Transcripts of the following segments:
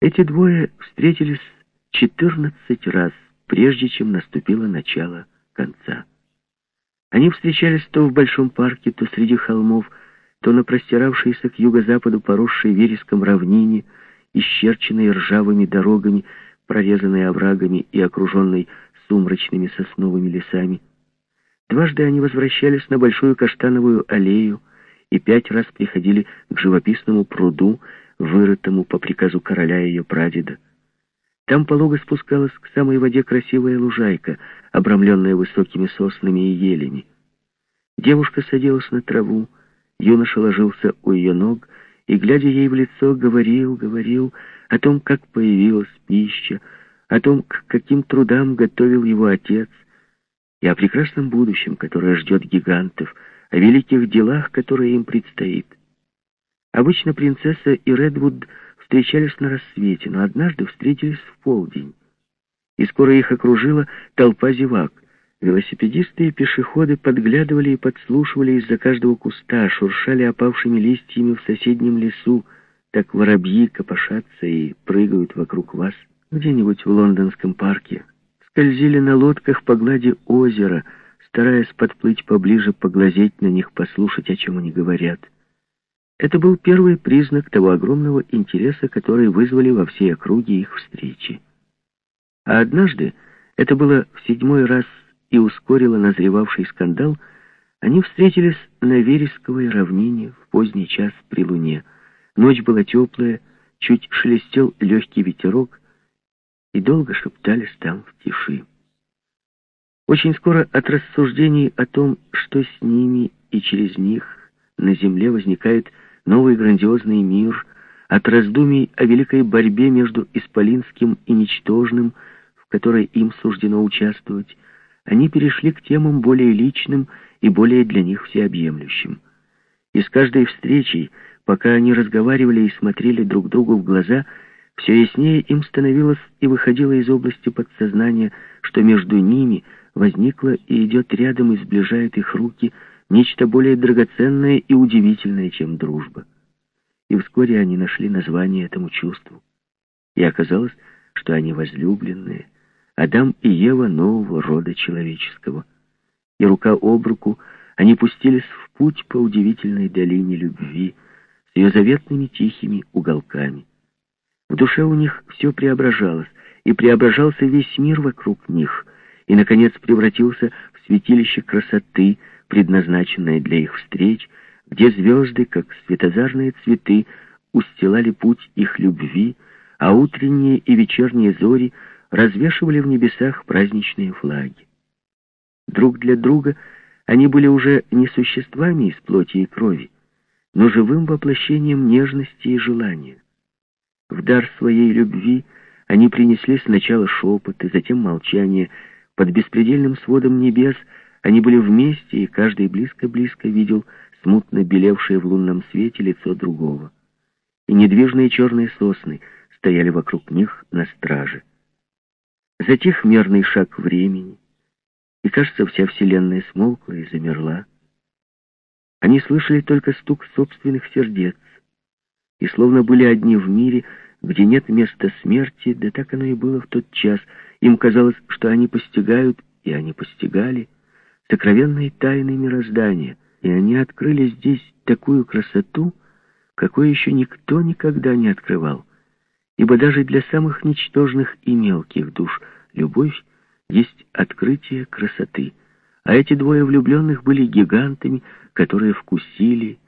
Эти двое встретились четырнадцать раз, прежде чем наступило начало конца. Они встречались то в большом парке, то среди холмов, то на простиравшейся к юго-западу поросшей вереском равнине, исчерченной ржавыми дорогами, прорезанной оврагами и окруженной сумрачными сосновыми лесами. Дважды они возвращались на большую каштановую аллею и пять раз приходили к живописному пруду, вырытому по приказу короля ее прадеда. Там полого спускалась к самой воде красивая лужайка, обрамленная высокими соснами и елями. Девушка садилась на траву, юноша ложился у ее ног и, глядя ей в лицо, говорил, говорил о том, как появилась пища, о том, к каким трудам готовил его отец, и о прекрасном будущем, которое ждет гигантов, о великих делах, которые им предстоит. Обычно принцесса и Редвуд встречались на рассвете, но однажды встретились в полдень. И скоро их окружила толпа зевак. Велосипедисты и пешеходы подглядывали и подслушивали из-за каждого куста, шуршали опавшими листьями в соседнем лесу, так воробьи копошатся и прыгают вокруг вас где-нибудь в лондонском парке. Скользили на лодках по глади озера, стараясь подплыть поближе, поглазеть на них, послушать, о чем они говорят. Это был первый признак того огромного интереса, который вызвали во всей округе их встречи. А однажды, это было в седьмой раз и ускорило назревавший скандал, они встретились на Вересковой равнине в поздний час при луне. Ночь была теплая, чуть шелестел легкий ветерок, и долго шептались там в тиши. Очень скоро от рассуждений о том, что с ними и через них на земле возникает новый грандиозный мир, от раздумий о великой борьбе между исполинским и ничтожным, в которой им суждено участвовать, они перешли к темам более личным и более для них всеобъемлющим. И с каждой встречей, пока они разговаривали и смотрели друг другу в глаза, все яснее им становилось и выходило из области подсознания, что между ними возникло и идет рядом и сближает их руки – нечто более драгоценное и удивительное, чем дружба. И вскоре они нашли название этому чувству. И оказалось, что они возлюбленные, Адам и Ева нового рода человеческого. И рука об руку они пустились в путь по удивительной долине любви с ее заветными тихими уголками. В душе у них все преображалось, и преображался весь мир вокруг них, и, наконец, превратился в святилище красоты, предназначенное для их встреч, где звезды, как светозарные цветы, устилали путь их любви, а утренние и вечерние зори развешивали в небесах праздничные флаги. Друг для друга они были уже не существами из плоти и крови, но живым воплощением нежности и желания. В дар своей любви они принесли сначала шепот и затем молчание под беспредельным сводом небес, они были вместе, и каждый близко-близко видел смутно белевшее в лунном свете лицо другого. И недвижные черные сосны стояли вокруг них на страже. Затих мерный шаг времени, и, кажется, вся вселенная смолкла и замерла. Они слышали только стук собственных сердец, и словно были одни в мире, где нет места смерти, да так оно и было в тот час. Им казалось, что они постигают, и они постигали, сокровенные тайны мироздания, и они открыли здесь такую красоту, какой еще никто никогда не открывал. Ибо даже для самых ничтожных и мелких душ любовь есть открытие красоты, а эти двое влюбленных были гигантами, которые вкусили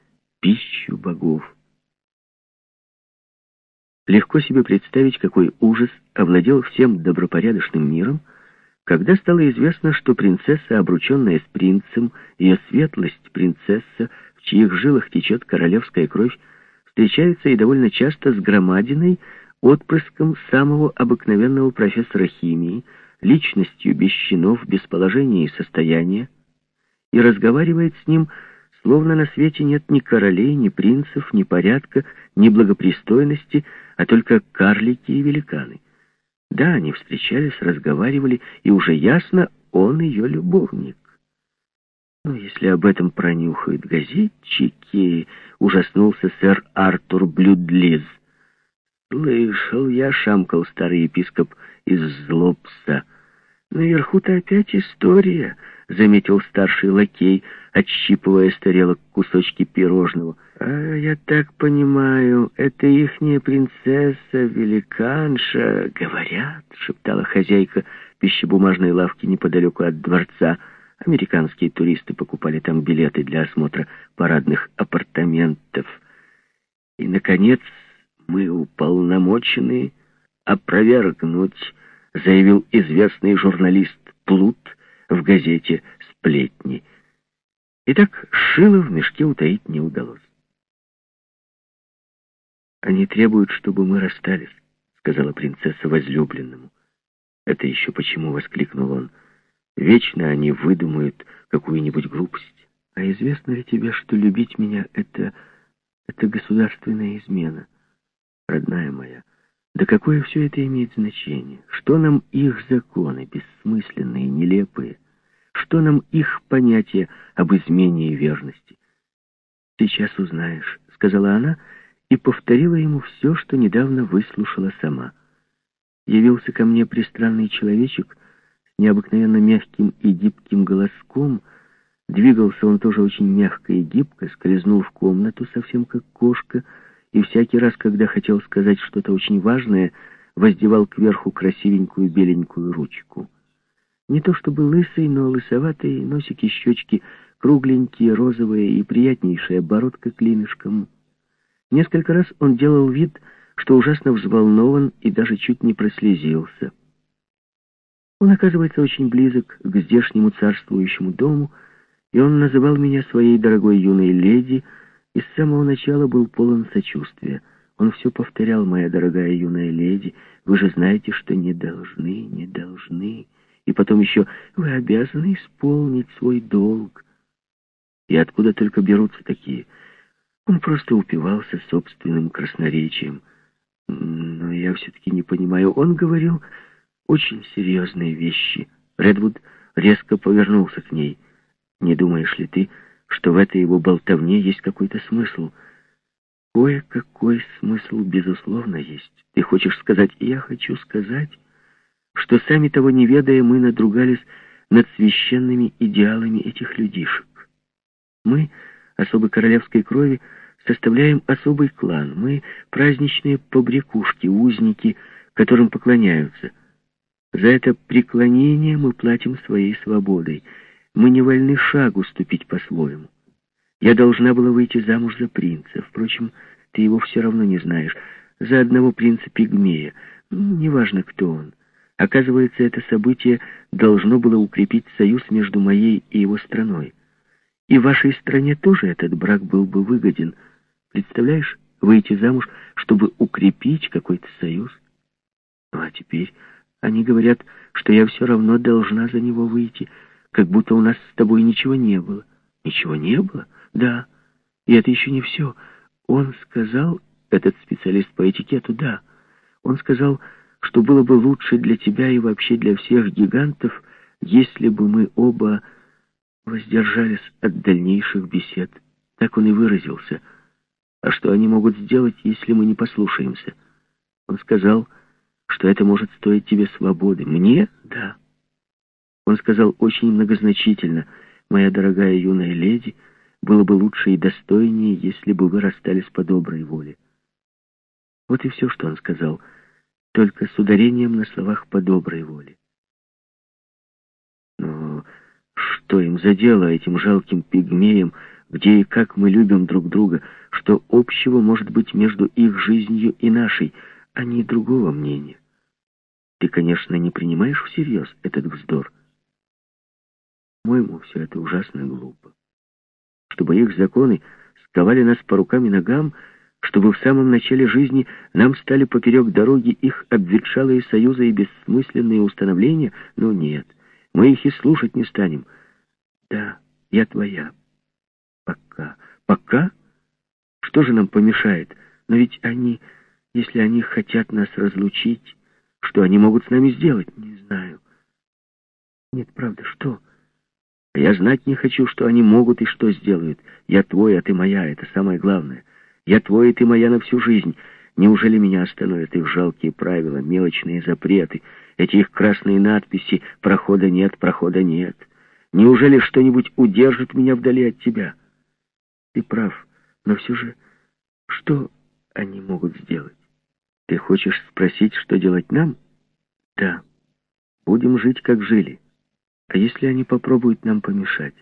пищу богов. Легко себе представить, какой ужас овладел всем добропорядочным миром, когда стало известно, что принцесса, обрученная с принцем, ее светлость принцесса, в чьих жилах течет королевская кровь, встречается и довольно часто с громадиной, отпрыском самого обыкновенного профессора химии, личностью без чинов, без положения и состояния, и разговаривает с ним, словно на свете нет ни королей, ни принцев, ни порядка, ни благопристойности, а только карлики и великаны. Да, они встречались, разговаривали, и уже ясно, он ее любовник. Но если об этом пронюхают газетчики, ужаснулся сэр Артур Блюдлиз. «Слышал я», — шамкал старый епископ из Злобса. «Наверху-то опять история», — заметил старший лакей, отщипывая с тарелок кусочки пирожного. «А я так понимаю, это ихняя принцесса, великанша, говорят», — шептала хозяйка пищебумажной лавки неподалеку от дворца. Американские туристы покупали там билеты для осмотра парадных апартаментов. И, наконец, мы уполномочены опровергнуть, заявил известный журналист Плут в газете «Сплетни». Итак, шило в мешке утаить не удалось. «Они требуют, чтобы мы расстались», — сказала принцесса возлюбленному. «Это еще почему?» — воскликнул он. «Вечно они выдумают какую-нибудь глупость. А известно ли тебе, что любить меня — это... это государственная измена? Родная моя, да какое все это имеет значение? Что нам их законы, бессмысленные, нелепые? Что нам их понятие об измене и верности? «Сейчас узнаешь», — сказала она, и повторила ему все, что недавно выслушала сама явился ко мне пристранный человечек с необыкновенно мягким и гибким голоском. Двигался он тоже очень мягко и гибко, скользнул в комнату совсем как кошка, и всякий раз, когда хотел сказать что-то очень важное, воздевал кверху красивенькую беленькую ручку. Не то чтобы лысый, но лысоватый, носик и щечки кругленькие, розовые и приятнейшая бородка клинышком. Несколько раз он делал вид, что ужасно взволнован и даже чуть не прослезился. Он, оказывается, очень близок к здешнему царствующему дому, и он называл меня своей дорогой юной леди, и с самого начала был полон сочувствия. Он все повторял, моя дорогая юная леди, вы же знаете, что не должны, не должны. И потом еще, вы обязаны исполнить свой долг. И откуда только берутся такие? Он просто упивался собственным красноречием. Но я все-таки не понимаю. Он говорил очень серьезные вещи. Редвуд резко повернулся к ней. Не думаешь ли ты, что в этой его болтовне есть какой-то смысл? Кое-какой смысл, безусловно, есть. Ты хочешь сказать, я хочу сказать, что сами того не ведая, мы надругались над священными идеалами этих людишек. Мы, особо королевской крови, составляем особый клан. Мы праздничные побрякушки, узники, которым поклоняются. За это преклонение мы платим своей свободой. Мы не вольны шагу ступить по-своему. Я должна была выйти замуж за принца. Впрочем, ты его все равно не знаешь. За одного принца Пигмея. Неважно, кто он. Оказывается, это событие должно было укрепить союз между моей и его страной. И вашей стране тоже этот брак был бы выгоден — Представляешь, выйти замуж, чтобы укрепить какой-то союз? Ну, а теперь они говорят, что я все равно должна за него выйти, как будто у нас с тобой ничего не было. Ничего не было? Да. И это еще не все. Он сказал, этот специалист по этикету, да, он сказал, что было бы лучше для тебя и вообще для всех гигантов, если бы мы оба воздержались от дальнейших бесед. Так он и выразился — а что они могут сделать, если мы не послушаемся? Он сказал, что это может стоить тебе свободы. Мне? Да. Он сказал очень многозначительно, моя дорогая юная леди, было бы лучше и достойнее, если бы вы расстались по доброй воле. Вот и все, что он сказал, только с ударением на словах «по доброй воле». Но что им за дело этим жалким пигмеям, где и как мы любим друг друга, что общего может быть между их жизнью и нашей, а не другого мнения. Ты, конечно, не принимаешь всерьез этот вздор. По-моему, все это ужасно глупо. Чтобы их законы сковали нас по рукам и ногам, чтобы в самом начале жизни нам стали поперек дороги их обветшалые союзы и бессмысленные установления, но нет, мы их и слушать не станем. Да, я твоя. Пока. Пока? Что же нам помешает? Но ведь они, если они хотят нас разлучить, что они могут с нами сделать? Не знаю. Нет, правда, что? Я знать не хочу, что они могут и что сделают. Я твой, а ты моя, это самое главное. Я твой, и ты моя на всю жизнь. Неужели меня остановят их жалкие правила, мелочные запреты, эти их красные надписи «Прохода нет, прохода нет»? Неужели что-нибудь удержит меня вдали от тебя? Ты прав, но все же, что они могут сделать? Ты хочешь спросить, что делать нам? Да. Будем жить, как жили. А если они попробуют нам помешать?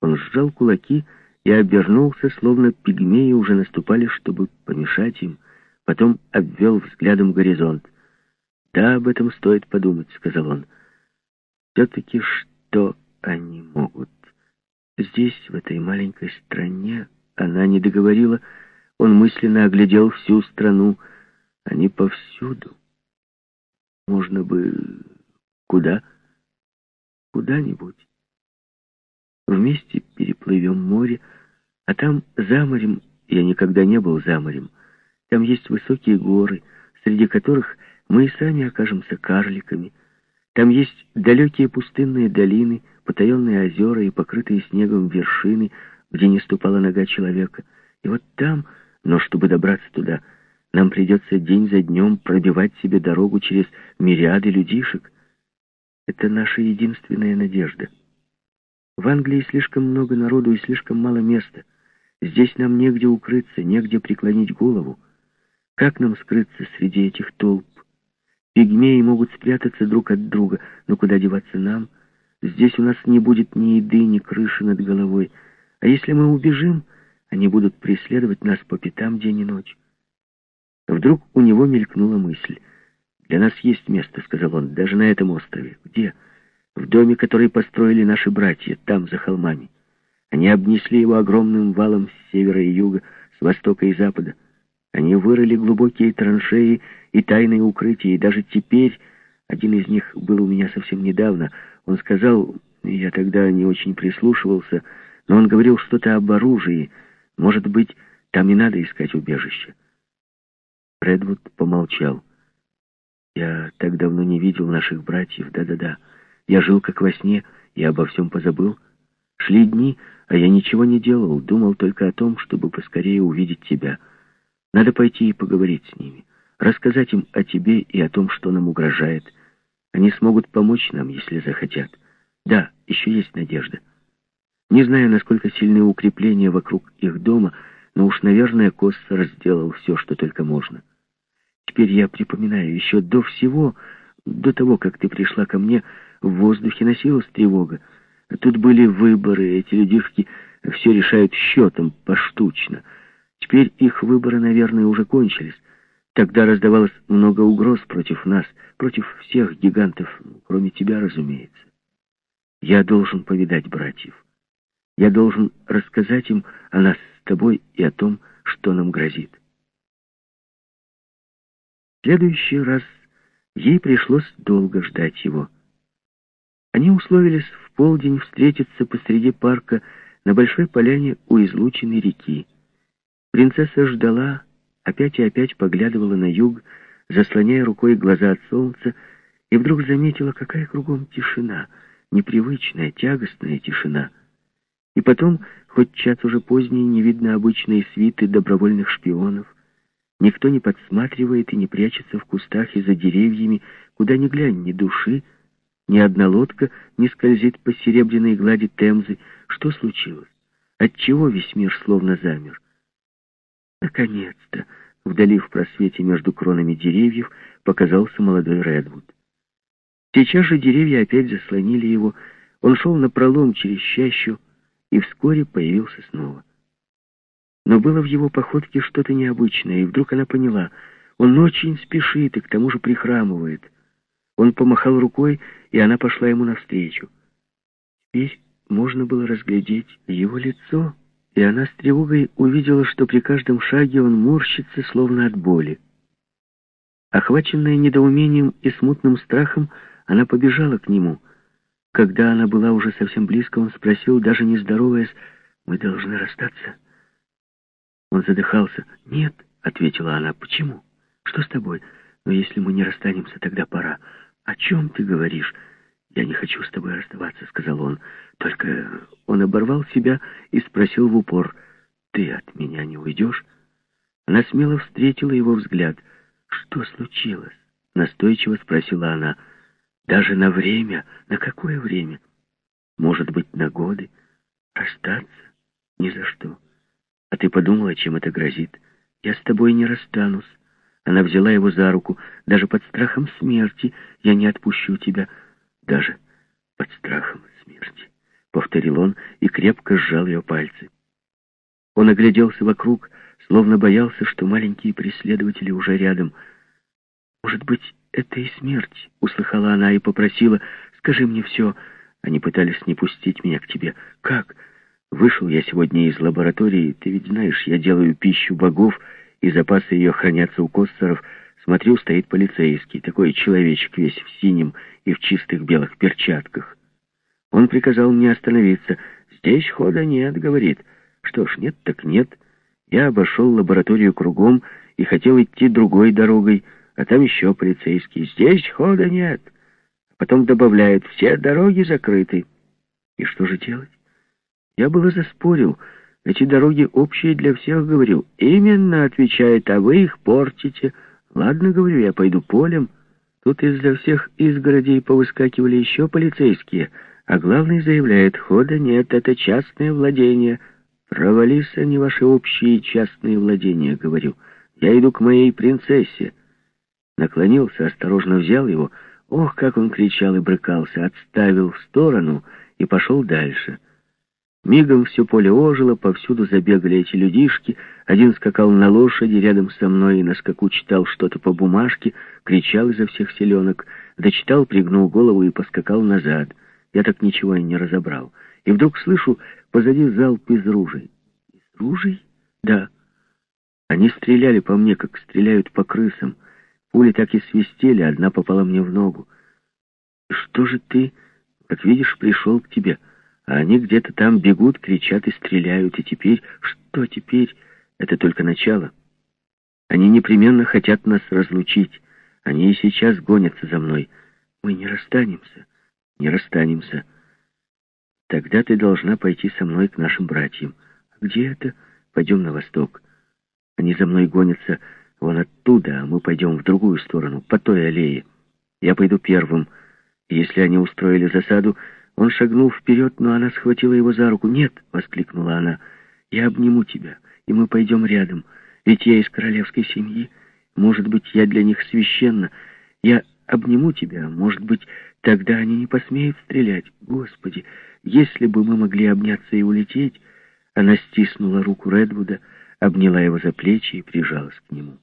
Он сжал кулаки и обернулся, словно пигмеи уже наступали, чтобы помешать им. Потом обвел взглядом горизонт. «Да, об этом стоит подумать», — сказал он. «Все-таки что они могут?» Здесь, в этой маленькой стране, она не договорила, он мысленно оглядел всю страну, — они повсюду. Можно бы... Куда? Куда-нибудь. Вместе переплывем море, а там за морем, я никогда не был за морем, там есть высокие горы, среди которых мы и сами окажемся карликами. Там есть далекие пустынные долины, потаенные озера и покрытые снегом вершины, где не ступала нога человека. И вот там, но чтобы добраться туда, нам придется день за днем пробивать себе дорогу через мириады людишек. Это наша единственная надежда. В Англии слишком много народу и слишком мало места. Здесь нам негде укрыться, негде преклонить голову. Как нам скрыться среди этих толп? Пигмеи могут спрятаться друг от друга, но куда деваться нам? Здесь у нас не будет ни еды, ни крыши над головой. А если мы убежим, они будут преследовать нас по пятам день и ночь. Вдруг у него мелькнула мысль. «Для нас есть место», — сказал он, — «даже на этом острове». «Где?» «В доме, который построили наши братья, там, за холмами. Они обнесли его огромным валом с севера и юга, с востока и запада. Они вырыли глубокие траншеи и тайные укрытия, и даже теперь один из них был у меня совсем недавно. Он сказал, я тогда не очень прислушивался, но он говорил что-то об оружии. Может быть, там и надо искать убежище. Редвуд помолчал. «Я так давно не видел наших братьев, да-да-да. Я жил как во сне и обо всем позабыл. Шли дни, а я ничего не делал, думал только о том, чтобы поскорее увидеть тебя. Надо пойти и поговорить с ними, рассказать им о тебе и о том, что нам угрожает. Они смогут помочь нам, если захотят. Да, еще есть надежда. Не знаю, насколько сильны укрепления вокруг их дома, но уж, наверное, Коссор сделал все, что только можно. Теперь я припоминаю, еще до всего, до того, как ты пришла ко мне, в воздухе носилась тревога. Тут были выборы, эти людишки все решают счетом, поштучно. Теперь их выборы, наверное, уже кончились. Тогда раздавалось много угроз против нас, против всех гигантов, кроме тебя, разумеется. Я должен повидать братьев. Я должен рассказать им о нас с тобой и о том, что нам грозит. Следующий раз ей пришлось долго ждать его. Они условились в полдень встретиться посреди парка на большой поляне у излученной реки. Принцесса ждала, опять и опять поглядывала на юг, заслоняя рукой глаза от солнца, и вдруг заметила, какая кругом тишина, непривычная, тягостная тишина — и потом, хоть час уже поздний, не видно обычной свиты добровольных шпионов. Никто не подсматривает и не прячется в кустах и за деревьями, куда ни глянь, ни души. Ни одна лодка не скользит по серебряной глади Темзы. Что случилось? Отчего весь мир словно замер? Наконец-то, вдали в просвете между кронами деревьев, показался молодой Редвуд. Сейчас же деревья опять заслонили его. Он шел напролом через чащу, и вскоре появился снова. Но было в его походке что-то необычное, и вдруг она поняла, он очень спешит и к тому же прихрамывает. Он помахал рукой, и она пошла ему навстречу. Теперь можно было разглядеть его лицо, и она с тревогой увидела, что при каждом шаге он морщится, словно от боли. Охваченная недоумением и смутным страхом, она побежала к нему — когда она была уже совсем близко, он спросил, даже не здороваясь, «Мы должны расстаться?» Он задыхался. «Нет», — ответила она, — «почему? Что с тобой? Но если мы не расстанемся, тогда пора. О чем ты говоришь?» «Я не хочу с тобой расставаться», — сказал он. Только он оборвал себя и спросил в упор, «Ты от меня не уйдешь?» Она смело встретила его взгляд. «Что случилось?» — настойчиво спросила она. «Даже на время? На какое время? Может быть, на годы? Остаться? Ни за что. А ты подумала, чем это грозит? Я с тобой не расстанусь. Она взяла его за руку. Даже под страхом смерти я не отпущу тебя. Даже под страхом смерти. Повторил он и крепко сжал ее пальцы. Он огляделся вокруг, словно боялся, что маленькие преследователи уже рядом. «Может быть, это и смерть?» — услыхала она и попросила. «Скажи мне все». Они пытались не пустить меня к тебе. Как? Вышел я сегодня из лаборатории. Ты ведь знаешь, я делаю пищу богов, и запасы ее хранятся у Костеров. Смотрю, стоит полицейский, такой человечек весь в синем и в чистых белых перчатках. Он приказал мне остановиться. «Здесь хода нет», — говорит. «Что ж, нет так нет». Я обошел лабораторию кругом и хотел идти другой дорогой, а там еще полицейский. «Здесь хода нет». Потом добавляет, все дороги закрыты. И что же делать? Я было заспорил. Эти дороги общие для всех, говорю. Именно, отвечает, а вы их портите. Ладно, говорю, я пойду полем. Тут из-за всех изгородей повыскакивали еще полицейские, а главный заявляет, хода нет, это частное владение. Провались они, ваши общие частные владения, говорю. Я иду к моей принцессе. Наклонился, осторожно взял его, Ох, как он кричал и брыкался, отставил в сторону и пошел дальше. Мигом все поле ожило, повсюду забегали эти людишки. Один скакал на лошади рядом со мной и на скаку читал что-то по бумажке, кричал изо всех селенок, дочитал, пригнул голову и поскакал назад. Я так ничего и не разобрал. И вдруг слышу позади залп из ружей. Из ружей? Да. Они стреляли по мне, как стреляют по крысам. Пули так и свистели, одна попала мне в ногу. Что же ты, как видишь, пришел к тебе, а они где-то там бегут, кричат и стреляют, и теперь... Что теперь? Это только начало. Они непременно хотят нас разлучить. Они и сейчас гонятся за мной. Мы не расстанемся, не расстанемся. Тогда ты должна пойти со мной к нашим братьям. Где это? Пойдем на восток. Они за мной гонятся Вон оттуда, а мы пойдем в другую сторону, по той аллее. Я пойду первым. если они устроили засаду, он шагнул вперед, но она схватила его за руку. «Нет!» — воскликнула она. «Я обниму тебя, и мы пойдем рядом. Ведь я из королевской семьи. Может быть, я для них священна. Я обниму тебя. Может быть, тогда они не посмеют стрелять. Господи, если бы мы могли обняться и улететь...» Она стиснула руку Редвуда, обняла его за плечи и прижалась к нему.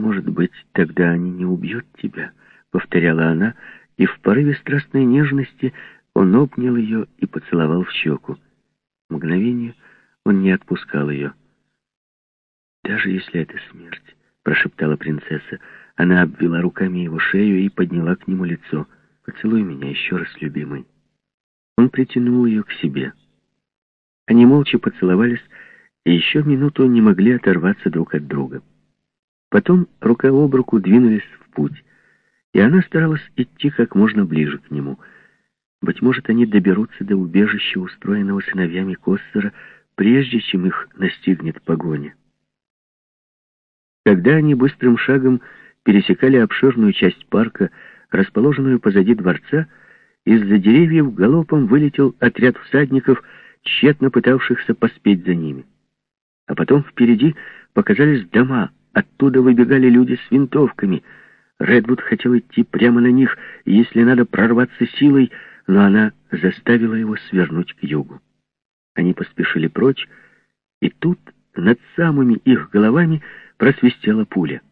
«Может быть, тогда они не убьют тебя», — повторяла она, и в порыве страстной нежности он обнял ее и поцеловал в щеку. Мгновение он не отпускал ее. «Даже если это смерть», — прошептала принцесса, она обвела руками его шею и подняла к нему лицо. «Поцелуй меня еще раз, любимый». Он притянул ее к себе. Они молча поцеловались, и еще минуту не могли оторваться друг от друга. Потом рука об руку двинулись в путь, и она старалась идти как можно ближе к нему. Быть может, они доберутся до убежища, устроенного сыновьями Коссера, прежде чем их настигнет погоня. Когда они быстрым шагом пересекали обширную часть парка, расположенную позади дворца, из-за деревьев галопом вылетел отряд всадников, тщетно пытавшихся поспеть за ними. А потом впереди показались дома — Оттуда выбегали люди с винтовками. Редвуд хотел идти прямо на них, если надо прорваться силой, но она заставила его свернуть к югу. Они поспешили прочь, и тут над самыми их головами просвистела пуля —